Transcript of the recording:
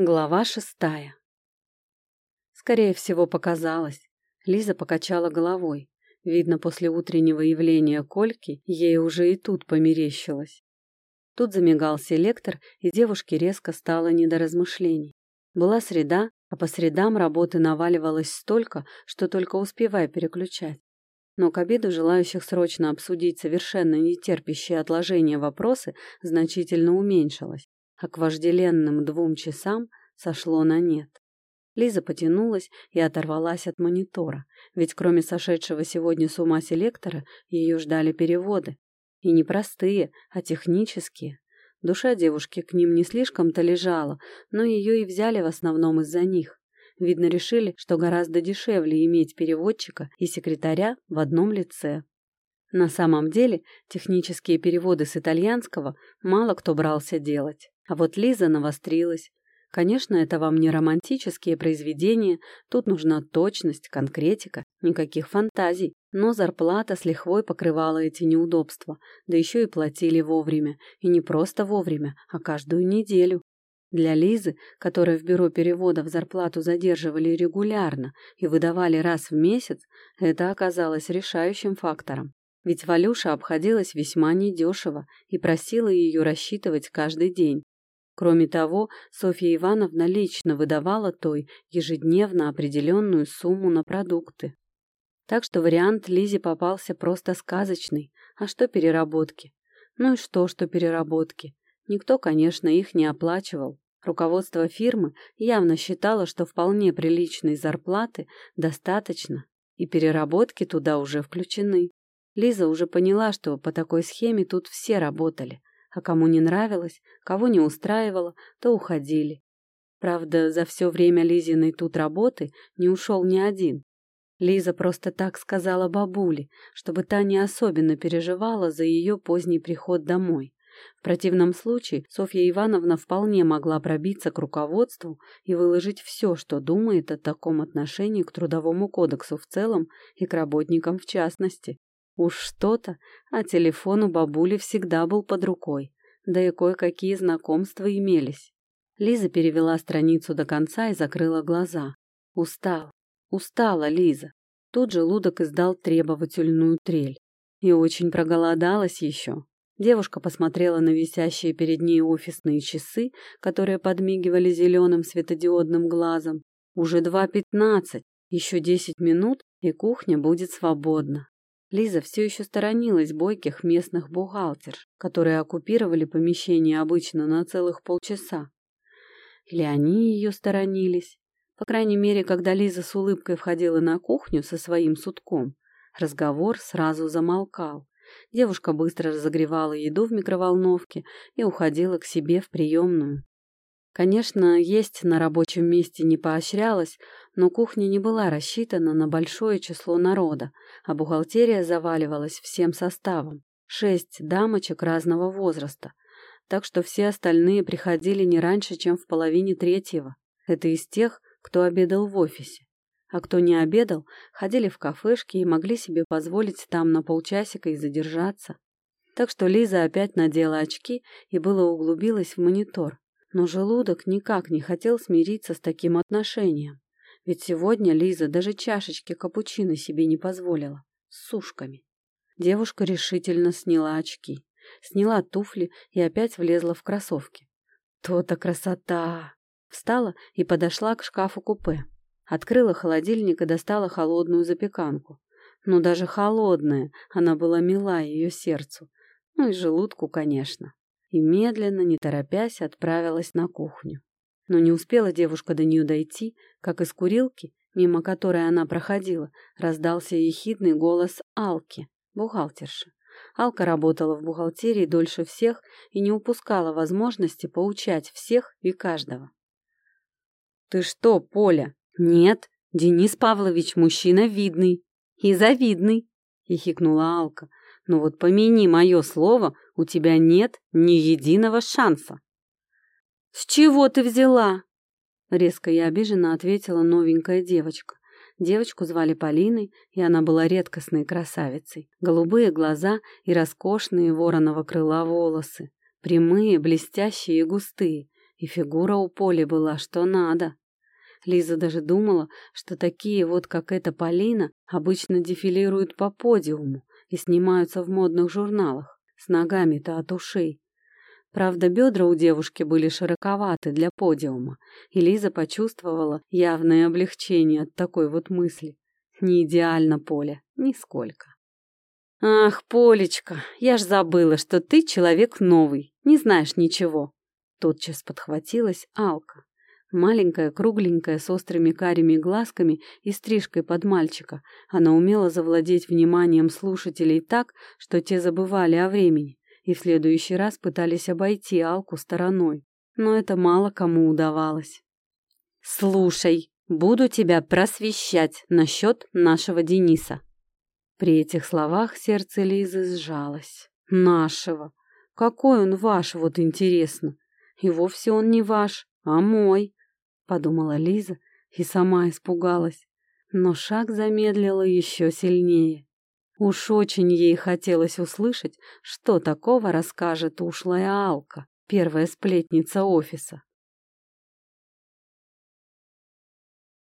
Глава шестая. Скорее всего, показалось. Лиза покачала головой. Видно, после утреннего явления Кольки ей уже и тут померещилось. Тут замигал селектор, и девушке резко стало не до размышлений. Была среда, а по средам работы наваливалось столько, что только успевай переключать. Но к обеду желающих срочно обсудить совершенно нетерпящие отложения вопросы значительно уменьшилось а к вожделенным двум часам сошло на нет. Лиза потянулась и оторвалась от монитора, ведь кроме сошедшего сегодня с ума селектора, ее ждали переводы. И не простые, а технические. Душа девушки к ним не слишком-то лежала, но ее и взяли в основном из-за них. Видно, решили, что гораздо дешевле иметь переводчика и секретаря в одном лице. На самом деле, технические переводы с итальянского мало кто брался делать. А вот Лиза навострилась. Конечно, это вам не романтические произведения, тут нужна точность, конкретика, никаких фантазий. Но зарплата с лихвой покрывала эти неудобства, да еще и платили вовремя. И не просто вовремя, а каждую неделю. Для Лизы, которой в бюро переводов зарплату задерживали регулярно и выдавали раз в месяц, это оказалось решающим фактором. Ведь Валюша обходилась весьма недешево и просила ее рассчитывать каждый день. Кроме того, Софья Ивановна лично выдавала той ежедневно определенную сумму на продукты. Так что вариант Лизе попался просто сказочный. А что переработки? Ну и что, что переработки? Никто, конечно, их не оплачивал. Руководство фирмы явно считало, что вполне приличной зарплаты достаточно, и переработки туда уже включены. Лиза уже поняла, что по такой схеме тут все работали, а кому не нравилось, кого не устраивало, то уходили. Правда, за все время Лизиной тут работы не ушел ни один. Лиза просто так сказала бабуле, чтобы та не особенно переживала за ее поздний приход домой. В противном случае Софья Ивановна вполне могла пробиться к руководству и выложить все, что думает о таком отношении к Трудовому кодексу в целом и к работникам в частности. Уж что-то, а телефон у бабули всегда был под рукой, да и кое-какие знакомства имелись. Лиза перевела страницу до конца и закрыла глаза. Устал, устала Лиза. Тут же Лудок издал требовательную трель. И очень проголодалась еще. Девушка посмотрела на висящие перед ней офисные часы, которые подмигивали зеленым светодиодным глазом. Уже два пятнадцать, еще десять минут, и кухня будет свободна. Лиза все еще сторонилась бойких местных бухгалтерш, которые оккупировали помещение обычно на целых полчаса. Или они ее сторонились. По крайней мере, когда Лиза с улыбкой входила на кухню со своим сутком, разговор сразу замолкал. Девушка быстро разогревала еду в микроволновке и уходила к себе в приемную. Конечно, есть на рабочем месте не поощрялось, но кухня не была рассчитана на большое число народа, а бухгалтерия заваливалась всем составом. Шесть дамочек разного возраста, так что все остальные приходили не раньше, чем в половине третьего. Это из тех, кто обедал в офисе. А кто не обедал, ходили в кафешки и могли себе позволить там на полчасика и задержаться. Так что Лиза опять надела очки и было углубилась в монитор, но желудок никак не хотел смириться с таким отношением. Ведь сегодня Лиза даже чашечки капучино себе не позволила. С сушками. Девушка решительно сняла очки. Сняла туфли и опять влезла в кроссовки. То-то красота! Встала и подошла к шкафу-купе. Открыла холодильник и достала холодную запеканку. Но даже холодная она была мила ее сердцу. Ну и желудку, конечно и медленно, не торопясь, отправилась на кухню. Но не успела девушка до нее дойти, как из курилки, мимо которой она проходила, раздался ехидный голос Алки, бухгалтерши. Алка работала в бухгалтерии дольше всех и не упускала возможности поучать всех и каждого. «Ты что, Поля?» «Нет, Денис Павлович мужчина видный и завидный», — хихикнула Алка. «Но вот помяни мое слово, у тебя нет ни единого шанса. «С чего ты взяла?» Резко и обиженно ответила новенькая девочка. Девочку звали Полиной, и она была редкостной красавицей. Голубые глаза и роскошные вороного крыла волосы. Прямые, блестящие и густые. И фигура у Поли была что надо. Лиза даже думала, что такие вот, как эта Полина, обычно дефилируют по подиуму и снимаются в модных журналах, с ногами-то от ушей. Правда, бедра у девушки были широковаты для подиума, и Лиза почувствовала явное облегчение от такой вот мысли. Не идеально, Поля, нисколько. «Ах, Полечка, я ж забыла, что ты человек новый, не знаешь ничего!» Тотчас подхватилась Алка. Маленькая, кругленькая, с острыми карими глазками и стрижкой под мальчика, она умела завладеть вниманием слушателей так, что те забывали о времени и в следующий раз пытались обойти Алку стороной. Но это мало кому удавалось. «Слушай, буду тебя просвещать насчет нашего Дениса». При этих словах сердце Лизы сжалось. «Нашего! Какой он ваш, вот интересно! И вовсе он не ваш, а мой!» Подумала Лиза и сама испугалась. Но шаг замедлила еще сильнее. Уж очень ей хотелось услышать, что такого расскажет ушлая Алка, первая сплетница офиса.